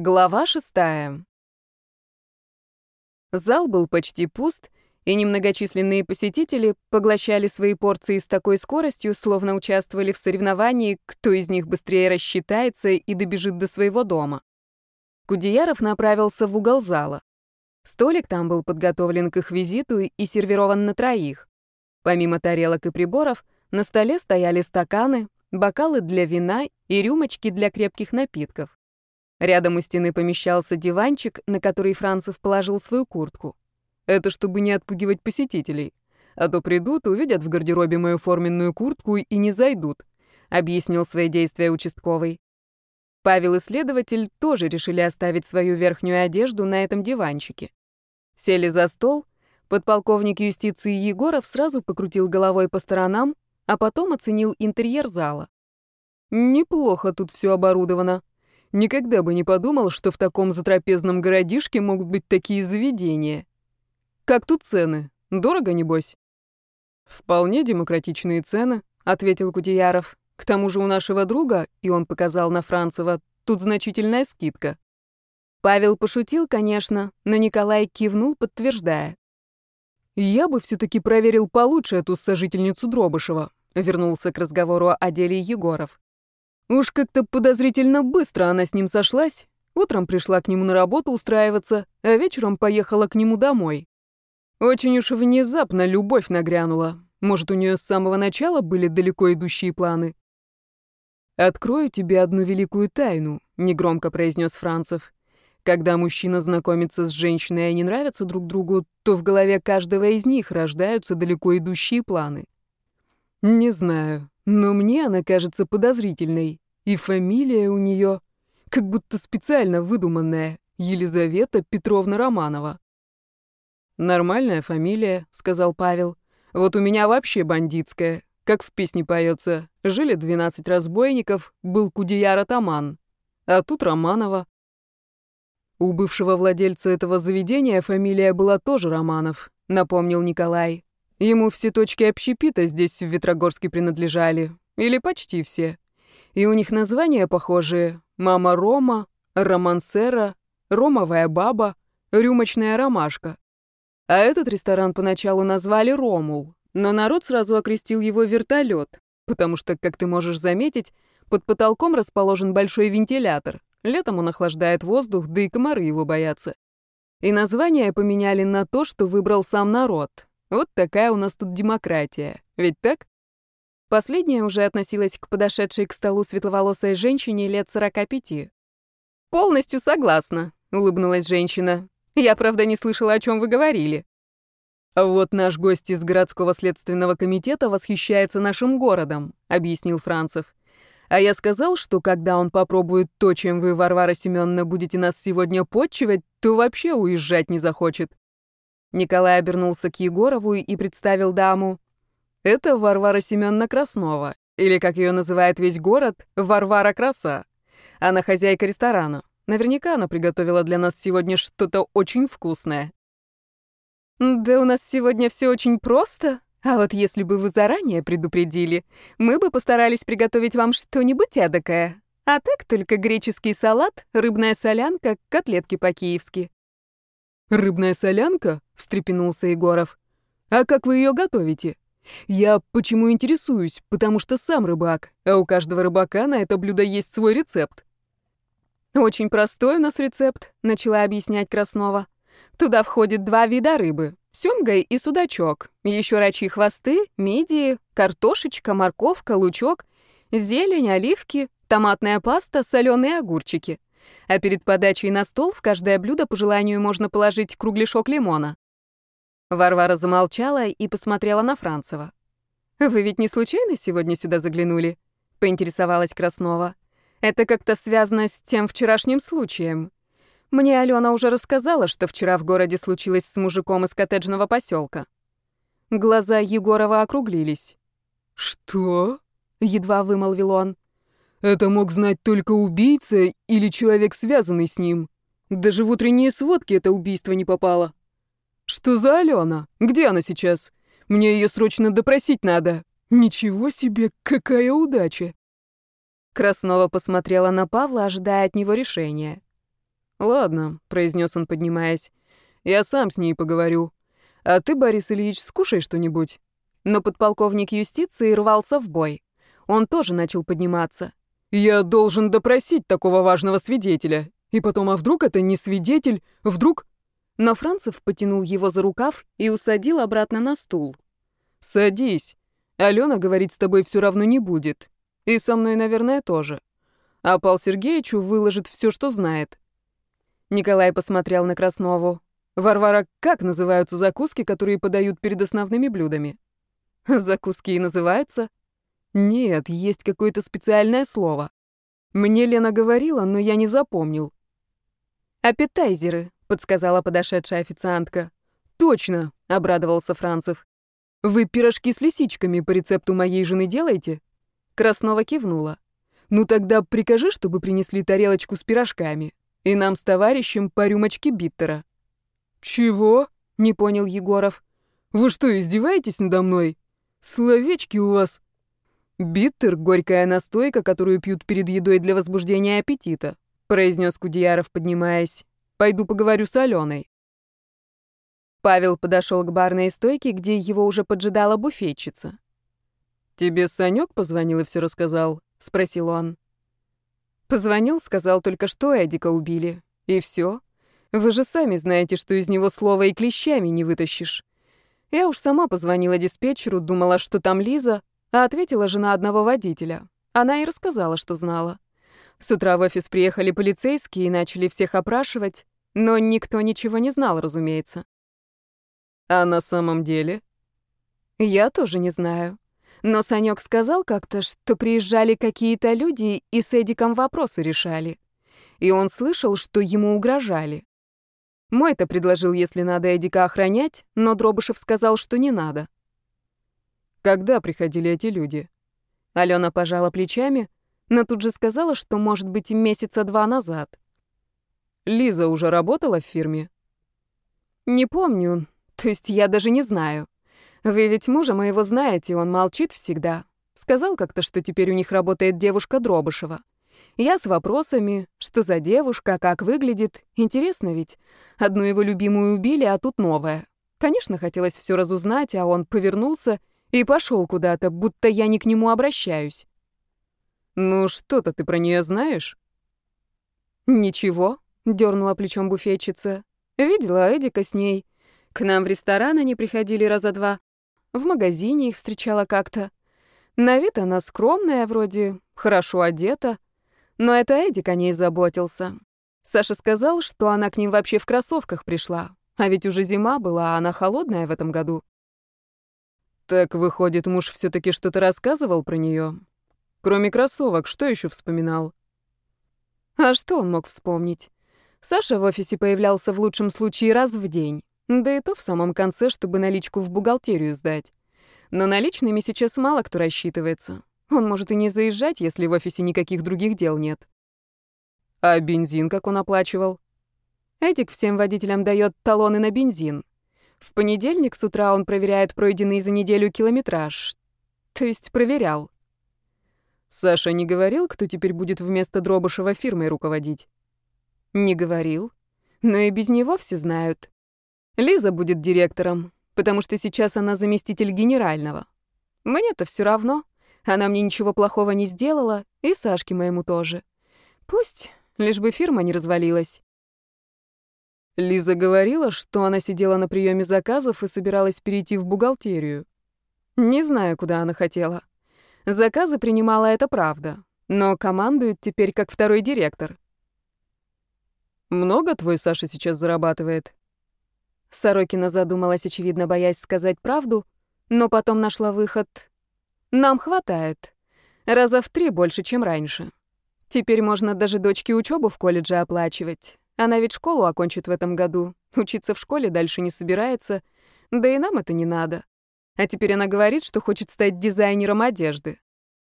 Глава шестая. Зал был почти пуст, и немногочисленные посетители поглощали свои порции с такой скоростью, словно участвовали в соревновании, кто из них быстрее рассчитается и добежит до своего дома. Кудеяров направился в угол зала. Столик там был подготовлен к их визиту и сервирован на троих. Помимо тарелок и приборов, на столе стояли стаканы, бокалы для вина и рюмочки для крепких напитков. Рядом у стены помещался диванчик, на который Францев положил свою куртку. Это чтобы не отпугивать посетителей. А то придут, увидят в гардеробе мою форменную куртку и не зайдут, объяснил свои действия участковый. Павел и следователь тоже решили оставить свою верхнюю одежду на этом диванчике. Сели за стол, подполковник юстиции Егоров сразу покрутил головой по сторонам, а потом оценил интерьер зала. Неплохо тут все оборудовано. Никогда бы не подумал, что в таком затрапезном городишке могут быть такие заведения. Как тут цены? Дорого, небось? Вполне демократичные цены, ответил Кутияров. К тому же у нашего друга, и он показал на Францева, тут значительная скидка. Павел пошутил, конечно, но Николай кивнул, подтверждая. «Я бы все-таки проверил получше эту сожительницу Дробышева», — вернулся к разговору о деле Егоров. Уж как-то подозрительно быстро она с ним сошлась. Утром пришла к нему на работу устраиваться, а вечером поехала к нему домой. Очень уж внезапно любовь нагрянула. Может, у нее с самого начала были далеко идущие планы? «Открою тебе одну великую тайну», — негромко произнес Францев. «Когда мужчина знакомится с женщиной и они нравятся друг другу, то в голове каждого из них рождаются далеко идущие планы». «Не знаю. Но мне она кажется подозрительной. И фамилия у нее как будто специально выдуманная. Елизавета Петровна Романова. «Нормальная фамилия», — сказал Павел. «Вот у меня вообще бандитская. Как в песне поется. Жили 12 разбойников, был Кудеяр атаман. А тут Романова». У бывшего владельца этого заведения фамилия была тоже Романов, напомнил Николай. Ему все точки общепита здесь в Ветрогорске принадлежали. Или почти все. И у них названия похожие. Мама Рома, Романсера, Ромовая баба, Рюмочная ромашка. А этот ресторан поначалу назвали Ромул, но народ сразу окрестил его вертолет, потому что, как ты можешь заметить, под потолком расположен большой вентилятор. Летом он охлаждает воздух, да и комары его боятся. И название поменяли на то, что выбрал сам народ. Вот такая у нас тут демократия. Ведь так? Последняя уже относилась к подошедшей к столу светловолосой женщине лет 45. «Полностью согласна», — улыбнулась женщина. «Я, правда, не слышала, о чем вы говорили». «Вот наш гость из городского следственного комитета восхищается нашим городом», — объяснил Францев. «А я сказал, что когда он попробует то, чем вы, Варвара Семеновна, будете нас сегодня подчивать, то вообще уезжать не захочет. Николай обернулся к Егорову и представил даму. Это Варвара Семеновна Краснова, или, как ее называет весь город, Варвара Краса. Она хозяйка ресторана. Наверняка она приготовила для нас сегодня что-то очень вкусное. Да у нас сегодня все очень просто. А вот если бы вы заранее предупредили, мы бы постарались приготовить вам что-нибудь эдакое. А так только греческий салат, рыбная солянка, котлетки по-киевски. «Рыбная солянка?» — встрепенулся Егоров. «А как вы ее готовите?» «Я почему интересуюсь? Потому что сам рыбак, а у каждого рыбака на это блюдо есть свой рецепт». «Очень простой у нас рецепт», — начала объяснять Краснова. «Туда входит два вида рыбы — сёмга и судачок, еще рачьи хвосты, мидии, картошечка, морковка, лучок, зелень, оливки, томатная паста, соленые огурчики. А перед подачей на стол в каждое блюдо по желанию можно положить кругляшок лимона. Варвара замолчала и посмотрела на Францева. «Вы ведь не случайно сегодня сюда заглянули?» — поинтересовалась Краснова. «Это как-то связано с тем вчерашним случаем. Мне Алена уже рассказала, что вчера в городе случилось с мужиком из коттеджного поселка. Глаза Егорова округлились. «Что?» — едва вымолвил он. Это мог знать только убийца или человек, связанный с ним. Даже в утренние сводки это убийство не попало. Что за Алена? Где она сейчас? Мне ее срочно допросить надо. Ничего себе, какая удача. Краснова посмотрела на Павла, ожидая от него решения. «Ладно», — произнес он, поднимаясь. «Я сам с ней поговорю. А ты, Борис Ильич, скушай что-нибудь». Но подполковник юстиции рвался в бой. Он тоже начал подниматься. «Я должен допросить такого важного свидетеля. И потом, а вдруг это не свидетель? Вдруг...» Но Францев потянул его за рукав и усадил обратно на стул. «Садись. Алена говорить с тобой все равно не будет. И со мной, наверное, тоже. А Пал Сергеевичу выложит все, что знает». Николай посмотрел на Краснову. «Варвара, как называются закуски, которые подают перед основными блюдами?» «Закуски и называются?» «Нет, есть какое-то специальное слово. Мне Лена говорила, но я не запомнил». «Аппетайзеры», подсказала подошедшая официантка. Точно, обрадовался Францев. Вы пирожки с лисичками по рецепту моей жены делаете? Краснова кивнула. Ну тогда прикажи, чтобы принесли тарелочку с пирожками. И нам с товарищем по рюмочке биттера. Чего? Не понял Егоров. Вы что, издеваетесь надо мной? Словечки у вас. Биттер — горькая настойка, которую пьют перед едой для возбуждения аппетита, произнес Кудеяров, поднимаясь. Пойду поговорю с Аленой. Павел подошел к барной стойке, где его уже поджидала буфетчица. «Тебе Санек позвонил и все рассказал?» — спросил он. Позвонил, сказал только, что Эдика убили. И все. Вы же сами знаете, что из него слова и клещами не вытащишь. Я уж сама позвонила диспетчеру, думала, что там Лиза, а ответила жена одного водителя. Она и рассказала, что знала. С утра в офис приехали полицейские и начали всех опрашивать, но никто ничего не знал, разумеется. А на самом деле? Я тоже не знаю. Но Санёк сказал как-то, что приезжали какие-то люди и с Эдиком вопросы решали. И он слышал, что ему угрожали. Мой-то предложил, если надо Эдика охранять, но Дробышев сказал, что не надо. Когда приходили эти люди? Алена пожала плечами, но тут же сказала, что, может быть, месяца два назад. Лиза уже работала в фирме? Не помню, то есть я даже не знаю. Вы ведь мужа моего знаете, он молчит всегда. Сказал как-то, что теперь у них работает девушка Дробышева. Я с вопросами, что за девушка, как выглядит. Интересно ведь. Одну его любимую убили, а тут новая. Конечно, хотелось все разузнать, а он повернулся и пошел куда-то, будто я не к нему обращаюсь. «Ну, что-то ты про нее знаешь?» «Ничего», — дернула плечом буфетчица. «Видела Эдика с ней. К нам в ресторан они приходили раза два. В магазине их встречала как-то. На вид она скромная вроде, хорошо одета. Но это Эдик о ней заботился. Саша сказал, что она к ним вообще в кроссовках пришла. А ведь уже зима была, а она холодная в этом году». «Так, выходит, муж все таки что-то рассказывал про нее? Кроме кроссовок, что еще вспоминал? А что он мог вспомнить? Саша в офисе появлялся в лучшем случае раз в день. Да и то в самом конце, чтобы наличку в бухгалтерию сдать. Но наличными сейчас мало кто рассчитывается. Он может и не заезжать, если в офисе никаких других дел нет. А бензин как он оплачивал? Эдик всем водителям дает талоны на бензин. В понедельник с утра он проверяет пройденный за неделю километраж. То есть проверял. Саша не говорил, кто теперь будет вместо Дробышева фирмой руководить? Не говорил. Но и без него все знают. Лиза будет директором, потому что сейчас она заместитель генерального. Мне-то все равно. Она мне ничего плохого не сделала, и Сашке моему тоже. Пусть, лишь бы фирма не развалилась. Лиза говорила, что она сидела на приеме заказов и собиралась перейти в бухгалтерию. Не знаю, куда она хотела. Заказы принимала, это правда. Но командует теперь как второй директор. «Много твой Саша сейчас зарабатывает?» Сорокина задумалась, очевидно, боясь сказать правду, но потом нашла выход. «Нам хватает. Раза в три больше, чем раньше. Теперь можно даже дочке учебу в колледже оплачивать. Она ведь школу окончит в этом году. Учиться в школе дальше не собирается. Да и нам это не надо. А теперь она говорит, что хочет стать дизайнером одежды.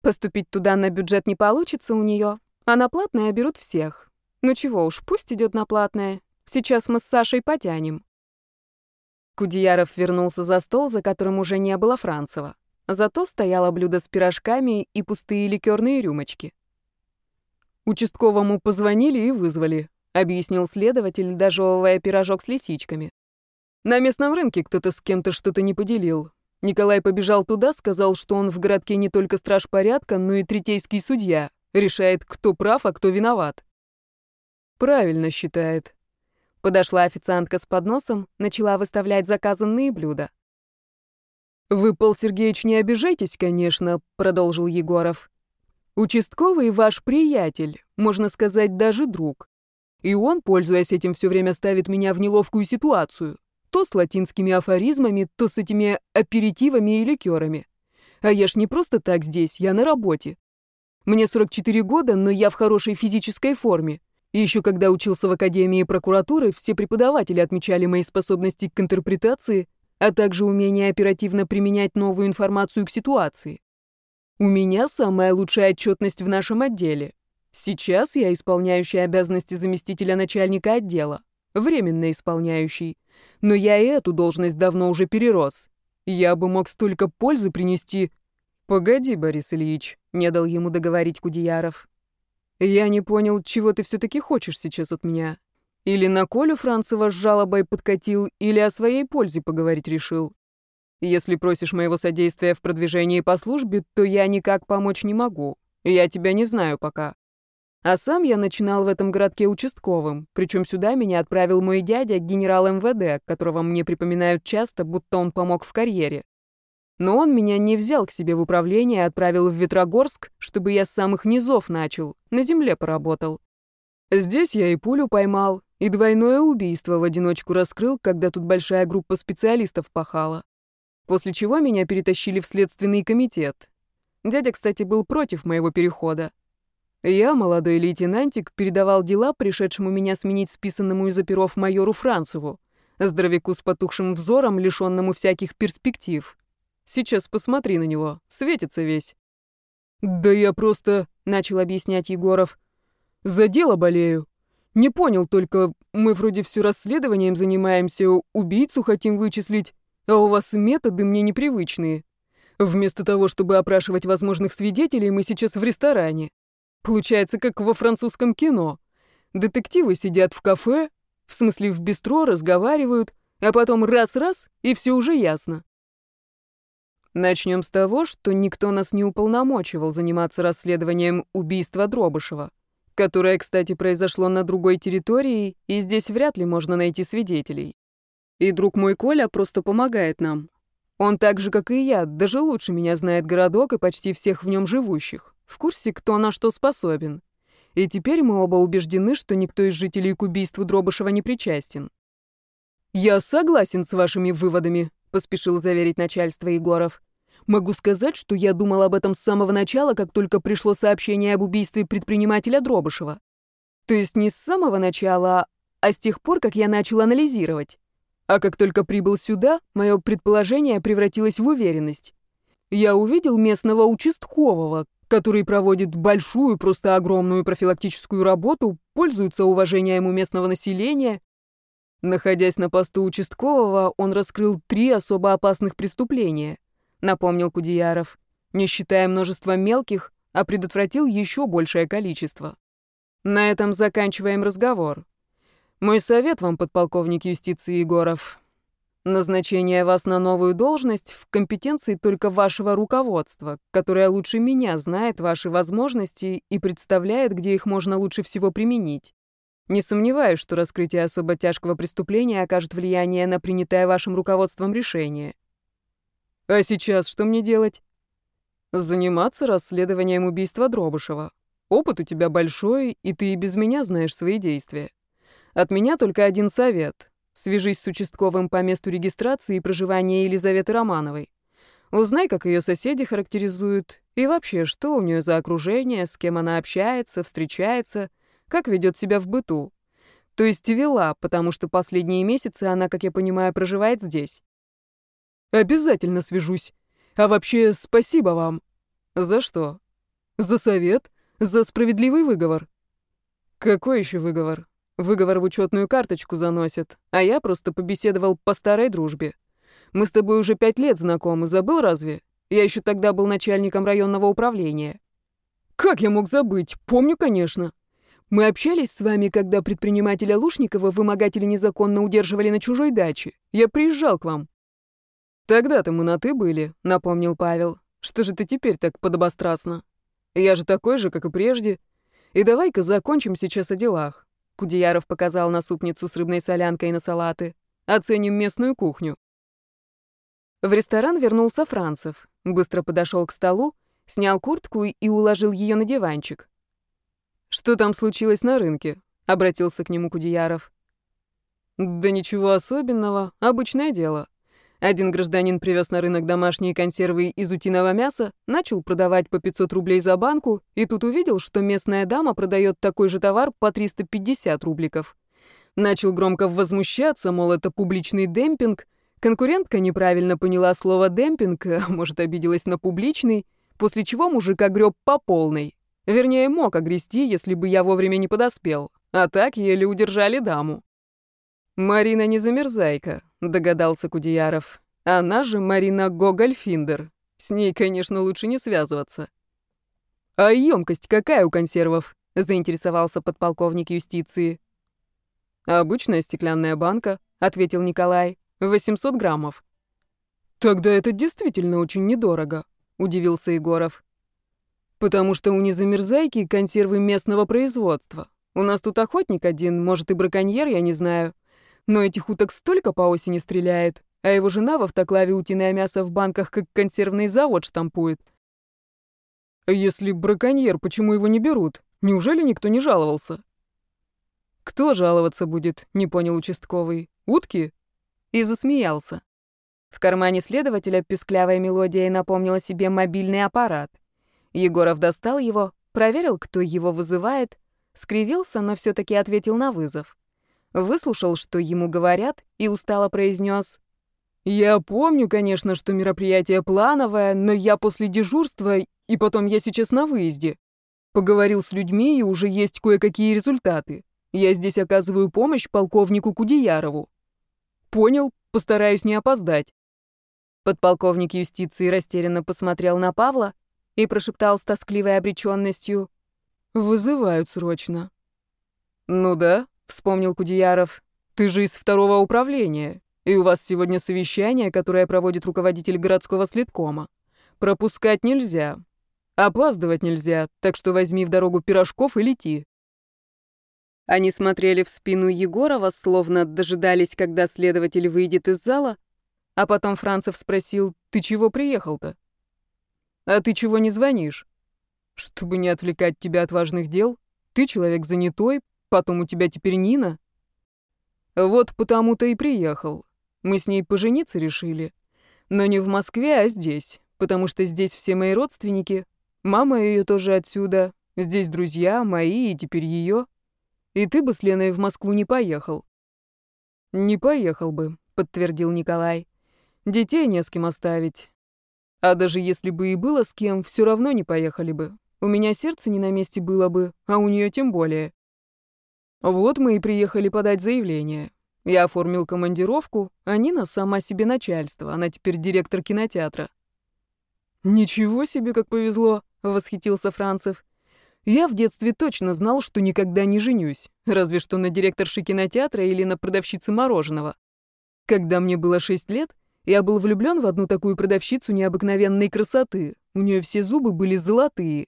Поступить туда на бюджет не получится у нее, а на платное берут всех. Ну чего уж, пусть идет на платное. Сейчас мы с Сашей потянем. Кудеяров вернулся за стол, за которым уже не было Францева. Зато стояло блюдо с пирожками и пустые ликерные рюмочки. Участковому позвонили и вызвали. — объяснил следователь, дожевывая пирожок с лисичками. «На местном рынке кто-то с кем-то что-то не поделил. Николай побежал туда, сказал, что он в городке не только страж порядка, но и третейский судья. Решает, кто прав, а кто виноват». «Правильно считает». Подошла официантка с подносом, начала выставлять заказанные блюда. «Вы, Пол Сергеевич, не обижайтесь, конечно», — продолжил Егоров. «Участковый ваш приятель, можно сказать, даже друг. И он, пользуясь этим, все время ставит меня в неловкую ситуацию. То с латинскими афоризмами, то с этими аперитивами и ликерами. А я ж не просто так здесь, я на работе. Мне 44 года, но я в хорошей физической форме. И еще когда учился в Академии прокуратуры, все преподаватели отмечали мои способности к интерпретации, а также умение оперативно применять новую информацию к ситуации. У меня самая лучшая отчетность в нашем отделе. Сейчас я исполняющий обязанности заместителя начальника отдела, временно исполняющий. Но я и эту должность давно уже перерос. Я бы мог столько пользы принести. Погоди, Борис Ильич, не дал ему договорить Кудеяров. Я не понял, чего ты все-таки хочешь сейчас от меня. Или на Колю Францева с жалобой подкатил, или о своей пользе поговорить решил. Если просишь моего содействия в продвижении по службе, то я никак помочь не могу. Я тебя не знаю пока. А сам я начинал в этом городке участковым, причем сюда меня отправил мой дядя, генерал МВД, которого мне припоминают часто, будто он помог в карьере. Но он меня не взял к себе в управление, а отправил в Ветрогорск, чтобы я с самых низов начал, на земле поработал. Здесь я и пулю поймал, и двойное убийство в одиночку раскрыл, когда тут большая группа специалистов пахала. После чего меня перетащили в следственный комитет. Дядя, кстати, был против моего перехода. Я, молодой лейтенантик, передавал дела пришедшему меня сменить списанному из оперов майору Францеву, здоровяку с потухшим взором, лишенному всяких перспектив. Сейчас посмотри на него, светится весь. «Да я просто...» — начал объяснять Егоров. «За дело болею. Не понял только, мы вроде все расследованием занимаемся, убийцу хотим вычислить, а у вас методы мне непривычные. Вместо того, чтобы опрашивать возможных свидетелей, мы сейчас в ресторане. Получается, как во французском кино. Детективы сидят в кафе, в смысле в бистро, разговаривают, а потом раз-раз, и все уже ясно. Начнем с того, что никто нас не уполномочивал заниматься расследованием убийства Дробышева, которое, кстати, произошло на другой территории, и здесь вряд ли можно найти свидетелей. И друг мой Коля просто помогает нам. Он так же, как и я, даже лучше меня знает городок и почти всех в нем живущих, в курсе, кто на что способен. И теперь мы оба убеждены, что никто из жителей к убийству Дробышева не причастен. «Я согласен с вашими выводами», поспешил заверить начальство Егоров. Могу сказать, что я думал об этом с самого начала, как только пришло сообщение об убийстве предпринимателя Дробышева. То есть не с самого начала, а с тех пор, как я начал анализировать. А как только прибыл сюда, мое предположение превратилось в уверенность. Я увидел местного участкового, который проводит большую, просто огромную профилактическую работу, пользуется уважением у местного населения Находясь на посту участкового, он раскрыл три особо опасных преступления, напомнил Кудеяров, не считая множества мелких, а предотвратил еще большее количество. На этом заканчиваем разговор. Мой совет вам, подполковник юстиции Егоров. Назначение вас на новую должность в компетенции только вашего руководства, которое лучше меня знает ваши возможности и представляет, где их можно лучше всего применить. Не сомневаюсь, что раскрытие особо тяжкого преступления окажет влияние на принятое вашим руководством решение. А сейчас что мне делать? Заниматься расследованием убийства Дробышева. Опыт у тебя большой, и ты и без меня знаешь свои действия. От меня только один совет. Свяжись с участковым по месту регистрации и проживания Елизаветы Романовой. Узнай, как ее соседи характеризуют, и вообще, что у нее за окружение, с кем она общается, встречается — как ведет себя в быту. То есть вела, потому что последние месяцы она, как я понимаю, проживает здесь. Обязательно свяжусь. А вообще, спасибо вам. За что? За совет? За справедливый выговор? Какой еще выговор? Выговор в учетную карточку заносят, а я просто побеседовал по старой дружбе. Мы с тобой уже пять лет знакомы, забыл разве? Я еще тогда был начальником районного управления. Как я мог забыть? Помню, конечно. Мы общались с вами, когда предпринимателя Лушникова вымогатели незаконно удерживали на чужой даче. Я приезжал к вам». «Тогда-то мы на «ты» были», — напомнил Павел. «Что же ты теперь так подобострастно? Я же такой же, как и прежде. И давай-ка закончим сейчас о делах». Кудеяров показал на супницу с рыбной солянкой на салаты. «Оценим местную кухню». В ресторан вернулся Францев. Быстро подошел к столу, снял куртку и уложил ее на диванчик. «Что там случилось на рынке?» — обратился к нему Кудеяров. «Да ничего особенного, обычное дело. Один гражданин привез на рынок домашние консервы из утиного мяса, начал продавать по 500 рублей за банку, и тут увидел, что местная дама продает такой же товар по 350 рубликов. Начал громко возмущаться, мол, это публичный демпинг. Конкурентка неправильно поняла слово «демпинг», а может, обиделась на публичный, после чего мужик огреб по полной. Вернее, мог огрести, если бы я вовремя не подоспел. А так еле удержали даму. «Марина не замерзайка», — догадался Кудеяров. «Она же Марина Гогольфиндер. С ней, конечно, лучше не связываться». «А емкость какая у консервов?» — заинтересовался подполковник юстиции. «Обычная стеклянная банка», — ответил Николай. «800 граммов». «Тогда это действительно очень недорого», — удивился Егоров. «Потому что у незамерзайки консервы местного производства. У нас тут охотник один, может и браконьер, я не знаю. Но этих уток столько по осени стреляет, а его жена в автоклаве утиное мясо в банках как консервный завод штампует. Если браконьер, почему его не берут? Неужели никто не жаловался? Кто жаловаться будет, не понял участковый. Утки? И засмеялся. В кармане следователя песклявая мелодия напомнила себе мобильный аппарат. Егоров достал его, проверил, кто его вызывает, скривился, но все таки ответил на вызов выслушал, что ему говорят, и устало произнес: «Я помню, конечно, что мероприятие плановое, но я после дежурства, и потом я сейчас на выезде. Поговорил с людьми, и уже есть кое-какие результаты. Я здесь оказываю помощь полковнику Кудеярову. Понял, постараюсь не опоздать». Подполковник юстиции растерянно посмотрел на Павла и прошептал с тоскливой обреченностью: «Вызывают срочно». «Ну да», вспомнил Кудеяров. Ты же из второго управления, и у вас сегодня совещание, которое проводит руководитель городского следкома. Пропускать нельзя. Опаздывать нельзя, так что возьми в дорогу пирожков и лети. Они смотрели в спину Егорова, словно дожидались, когда следователь выйдет из зала, а потом Францев спросил, «Ты чего приехал-то?» «А ты чего не звонишь?» «Чтобы не отвлекать тебя от важных дел. Ты человек занятой, Потом у тебя теперь Нина. Вот потому-то и приехал. Мы с ней пожениться решили. Но не в Москве, а здесь. Потому что здесь все мои родственники. Мама ее тоже отсюда. Здесь друзья мои и теперь ее. И ты бы с Леной в Москву не поехал. Не поехал бы, подтвердил Николай. Детей не с кем оставить. А даже если бы и было с кем, все равно не поехали бы. У меня сердце не на месте было бы, а у нее тем более. Вот мы и приехали подать заявление. Я оформил командировку, а Нина сама себе начальство, она теперь директор кинотеатра. «Ничего себе, как повезло!» — восхитился Францев. «Я в детстве точно знал, что никогда не женюсь, разве что на директорше кинотеатра или на продавщице мороженого. Когда мне было шесть лет, я был влюблен в одну такую продавщицу необыкновенной красоты. У нее все зубы были золотые.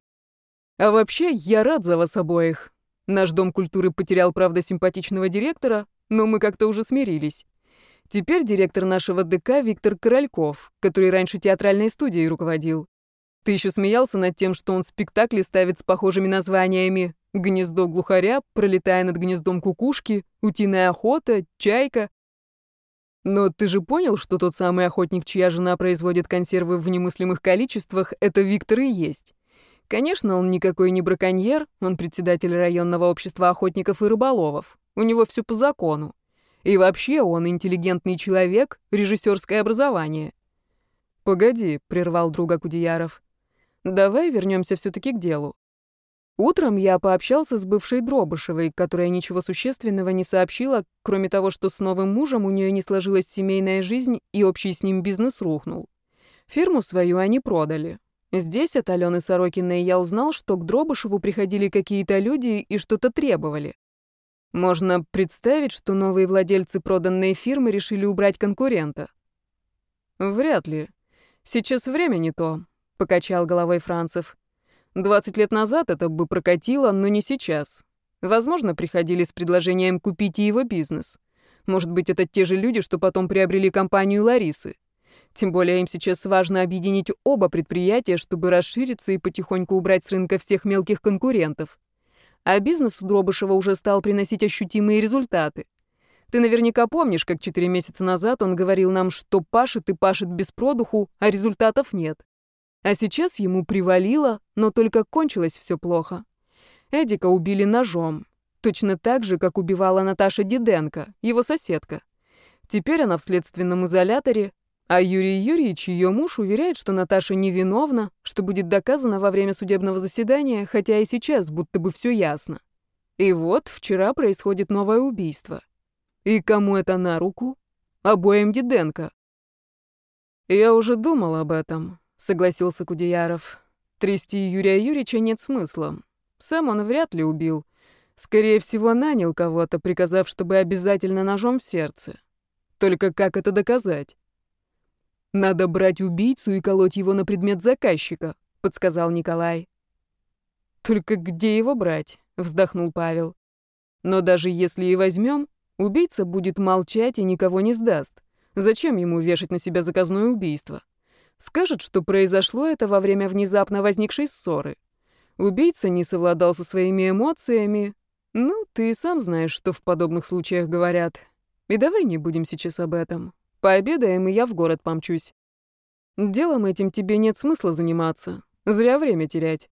А вообще, я рад за вас обоих. Наш дом культуры потерял, правда, симпатичного директора, но мы как-то уже смирились. Теперь директор нашего ДК Виктор Корольков, который раньше театральной студией руководил. Ты еще смеялся над тем, что он спектакли ставит с похожими названиями «Гнездо глухаря», «Пролетая над гнездом кукушки», «Утиная охота», «Чайка». Но ты же понял, что тот самый охотник, чья жена производит консервы в немыслимых количествах, это Виктор и есть. Конечно, он никакой не браконьер, он председатель районного общества охотников и рыболовов. У него все по закону. И вообще он интеллигентный человек, режиссерское образование. «Погоди», — прервал друга Кудеяров. «Давай вернемся все-таки к делу. Утром я пообщался с бывшей Дробышевой, которая ничего существенного не сообщила, кроме того, что с новым мужем у нее не сложилась семейная жизнь и общий с ним бизнес рухнул. Фирму свою они продали. Здесь от Алены Сорокиной я узнал, что к Дробышеву приходили какие-то люди и что-то требовали. Можно представить, что новые владельцы проданной фирмы решили убрать конкурента. Вряд ли. Сейчас время не то, покачал головой Францев. Двадцать лет назад это бы прокатило, но не сейчас. Возможно, приходили с предложением купить и его бизнес. Может быть, это те же люди, что потом приобрели компанию Ларисы. Тем более им сейчас важно объединить оба предприятия, чтобы расшириться и потихоньку убрать с рынка всех мелких конкурентов. А бизнес у Дробышева уже стал приносить ощутимые результаты. Ты наверняка помнишь, как четыре месяца назад он говорил нам, что пашет и пашет без продуху, а результатов нет. А сейчас ему привалило, но только кончилось все плохо. Эдика убили ножом, точно так же, как убивала Наташа Диденко, его соседка. Теперь она в следственном изоляторе, а Юрий Юрьевич, ее муж, уверяет, что Наташа невиновна, что будет доказано во время судебного заседания, хотя и сейчас будто бы все ясно. И вот вчера происходит новое убийство. И кому это на руку? Обоим Диденко. «Я уже думал об этом», — согласился Кудеяров. «Трясти Юрия Юрьевича нет смысла. Сам он вряд ли убил. Скорее всего, нанял кого-то, приказав, чтобы обязательно ножом в сердце. Только как это доказать?» «Надо брать убийцу и колоть его на предмет заказчика», — подсказал Николай. «Только где его брать?» — вздохнул Павел. «Но даже если и возьмем, убийца будет молчать и никого не сдаст. Зачем ему вешать на себя заказное убийство? Скажет, что произошло это во время внезапно возникшей ссоры. Убийца не совладал со своими эмоциями. Ну, ты сам знаешь, что в подобных случаях говорят. И давай не будем сейчас об этом. Пообедаем, и я в город помчусь. Делом этим тебе нет смысла заниматься. Зря время терять.